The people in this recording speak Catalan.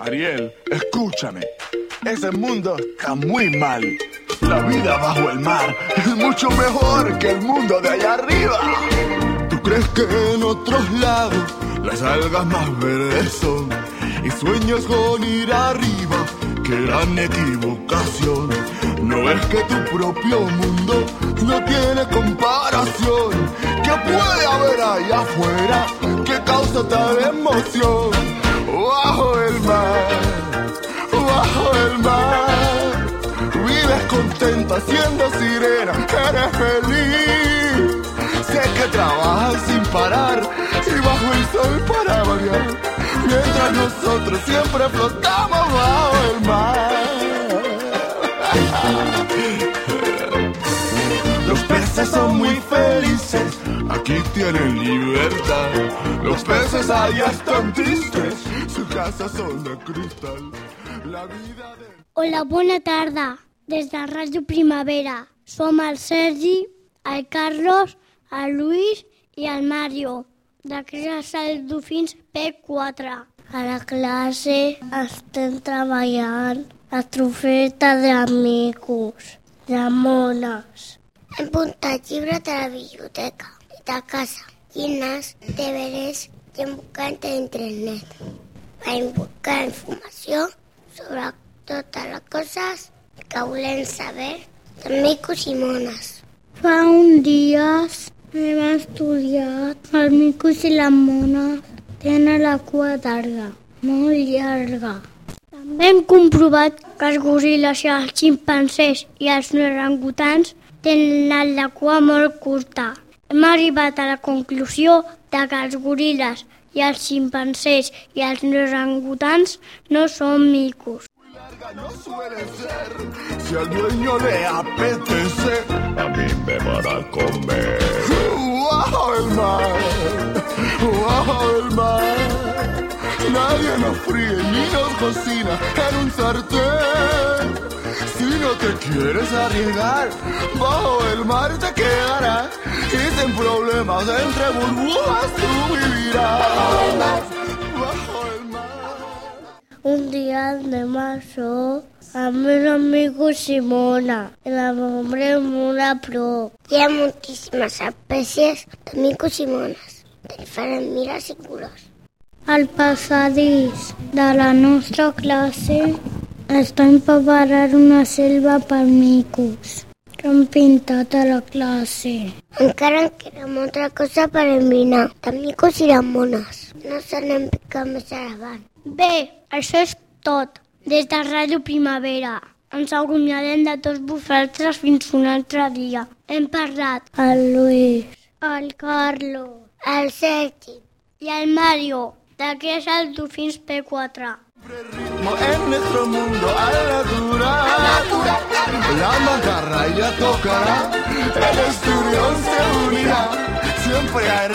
Ariel, escúchame. Ese mundo está muy mal. La vida bajo el mar es mucho mejor que el mundo de allá arriba. ¿Tú crees que en otros lados las algas más verdes son? Y sueñas con ir arriba, qué gran equivocación. No ves que tu propio mundo no tiene comparación. ¿Qué puede haber allá afuera que causa tal emoción? Mar, bajo el mar. Vives contenta siendo sirena, eres feliz. Sé que trabajas sin parar y bajo el sol para variar. Mientras nosotros siempre flotamos bajo el mar. Los peces son muy felices, aquí tienen libertad. Los peces allá están tristes, su casa son de cristal. La vida de... Hola, bona tarda. Des de Ràdio Primavera. Som el Sergi, el Carlos, el Luis i el Mario, de classe dels Dofins P4. A la classe estem treballant la trofeta d'amigos, de mones. Hem puntat llibres de la biblioteca i de casa, llibres, deberes hem buscat internet. Vam buscar informació sobre totes les coses que volem saber de micos i mones. Fa un dies hem estudiat els micos i les mones. Tenen la cua llarga, molt llarga. També hem comprovat que els goril·les i els ximpancers i els orangutans tenen la cua molt curta. Hem arribat a la conclusió de que els goril·les i els ximpancers i els orangutans no són micos. Si al dueño le apetece, a mí me van a comer. ¡Bajo el mar! ¡Bajo el mar! Nadie nos fríe ni nos cocina en un sartén. te quieres arriesgar. Bajo el mar te quedarás y sin problemas entre burbujas tú vivirás. Bajo el mar. Bajo el mar. Un día de marzo a mi amigo Simona, el nombre Muna Pro. Y hay muchísimas especies de micos Simonas, de diferentes miras y curas. Al passadís de la nostra classe estan preparant una selva per micos que han pintat a la classe. Encara en queda molta cosa per envinar, de micos i de mones. No se n'hem picat més endavant. Bé, això és tot. Des de Ràdio Primavera. Ens acomiadem de tots vosaltres fins un altre dia. Hem parlat el Luis, el Carlos El Sergi, i el Mario, de que és el Dofins P4. Ritmo en nuestro mundo al natural. La macarra ya tocará, el estudio se unirá. Siempre hay